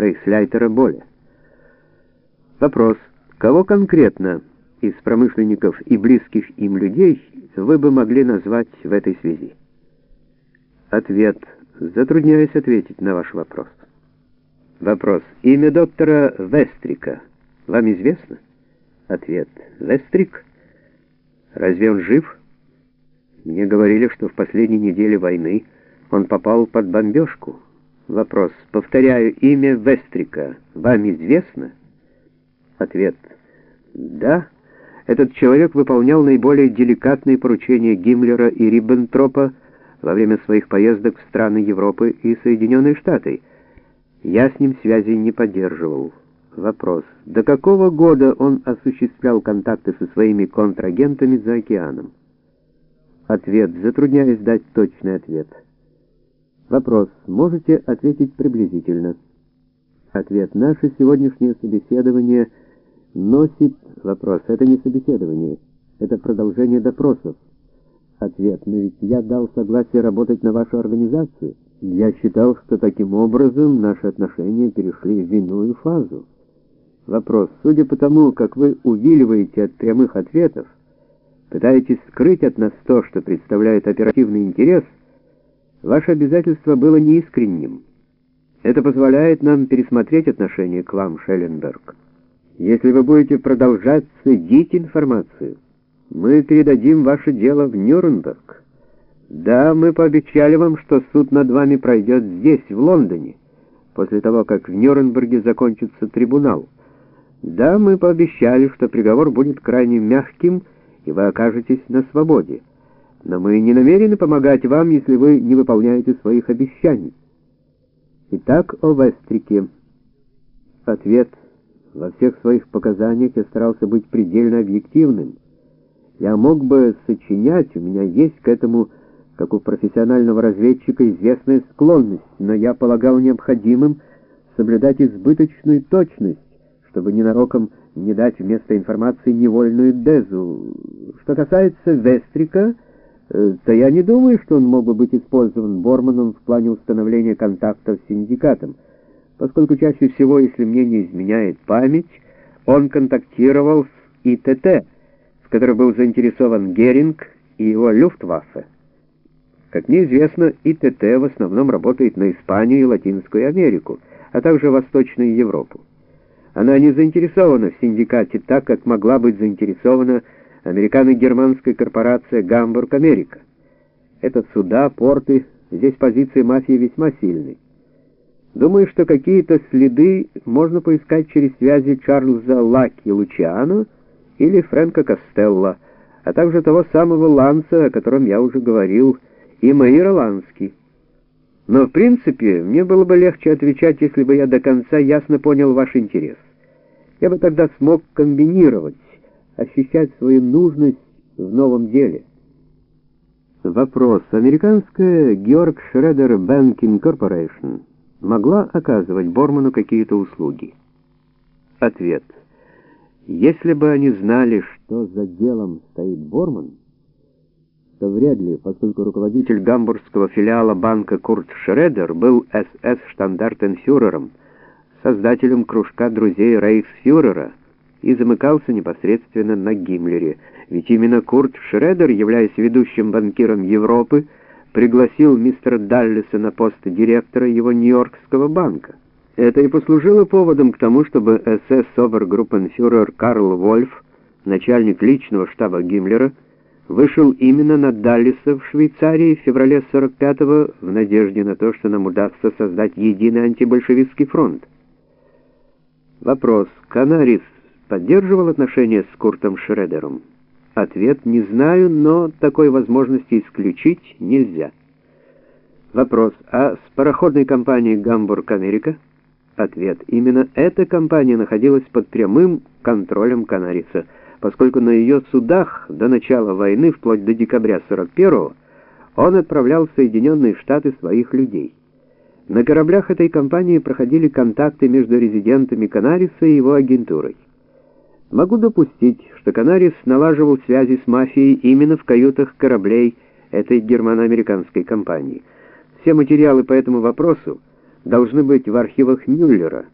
рейхсляйтера Боля. Вопрос. Кого конкретно из промышленников и близких им людей вы бы могли назвать в этой связи? Ответ. Затрудняюсь ответить на ваш вопрос. Вопрос. Имя доктора Вестрика вам известно? Ответ. Вестрик? Разве он жив? Мне говорили, что в последней неделе войны он попал под бомбежку. Вопрос. Повторяю, имя Вестрика вам известно? Ответ. Да. Этот человек выполнял наиболее деликатные поручения Гиммлера и Риббентропа во время своих поездок в страны Европы и Соединенные Штаты. Я с ним связи не поддерживал. Вопрос. До какого года он осуществлял контакты со своими контрагентами за океаном? Ответ. Затрудняюсь дать точный ответ. Вопрос. Можете ответить приблизительно? Ответ. Наше сегодняшнее собеседование носит... Вопрос. Это не собеседование. Это продолжение допросов. Ответ. Но ведь я дал согласие работать на вашу организацию. Я считал, что таким образом наши отношения перешли в иную фазу. Вопрос. Судя по тому, как вы увиливаете от прямых ответов, пытаетесь скрыть от нас то, что представляет оперативный интерес, ваше обязательство было неискренним. Это позволяет нам пересмотреть отношение к вам, Шелленберг. Если вы будете продолжать цедить информацию, мы передадим ваше дело в Нюрнберг. Да, мы пообещали вам, что суд над вами пройдет здесь, в Лондоне, после того, как в Нюрнберге закончится трибунал. Да, мы пообещали, что приговор будет крайне мягким, и вы окажетесь на свободе. Но мы не намерены помогать вам, если вы не выполняете своих обещаний. Итак, о Вестрике. Ответ. Во всех своих показаниях я старался быть предельно объективным. Я мог бы сочинять, у меня есть к этому, как у профессионального разведчика, известная склонность, но я полагал необходимым соблюдать избыточную точность, чтобы ненароком не дать вместо информации невольную дезу. Что касается Вестрика, э, то я не думаю, что он мог бы быть использован Борманом в плане установления контактов с синдикатом, поскольку чаще всего, если мне не изменяет память, он контактировал с ИТТ, в который был заинтересован Геринг и его Люфтваффе. Как мне известно, ИТТ в основном работает на Испанию и Латинскую Америку, а также Восточную Европу. Она не заинтересована в синдикате так, как могла быть заинтересована американо-германская корпорация «Гамбург-Америка». Это суда, порты, здесь позиции мафии весьма сильны. Думаю, что какие-то следы можно поискать через связи Чарльза Лаки Лучиано или Фрэнка Костелла, а также того самого Ланса, о котором я уже говорил, и Маира Лански. Но, в принципе, мне было бы легче отвечать, если бы я до конца ясно понял ваш интерес. Я бы тогда смог комбинировать, ощущать свою нужность в новом деле. Вопрос. Американская Георг Шредер Banking Corporation могла оказывать Борману какие-то услуги? Ответ. Если бы они знали, что за делом стоит Борман, то вряд ли, поскольку руководитель гамбургского филиала банка Курт Шредер был СС-штандартенфюрером, создателем кружка друзей рейхсфюрера и замыкался непосредственно на Гиммлере, ведь именно Курт Шредер, являясь ведущим банкиром Европы, пригласил мистера Даллеса на пост директора его Нью-Йоркского банка. Это и послужило поводом к тому, чтобы СС-обергруппенфюрер Карл Вольф, начальник личного штаба Гиммлера, вышел именно на Даллиса в Швейцарии в феврале 45-го в надежде на то, что нам удастся создать единый антибольшевистский фронт. Вопрос. Канарис поддерживал отношения с Куртом Шредером? Ответ не знаю, но такой возможности исключить нельзя. Вопрос. А с пароходной компанией «Гамбург-Америка»? Ответ. Именно эта компания находилась под прямым контролем Канариса – поскольку на ее судах до начала войны, вплоть до декабря 41-го, он отправлял в Соединенные Штаты своих людей. На кораблях этой компании проходили контакты между резидентами Канариса и его агентурой. Могу допустить, что Канарис налаживал связи с мафией именно в каютах кораблей этой германо-американской компании. Все материалы по этому вопросу должны быть в архивах Мюллера.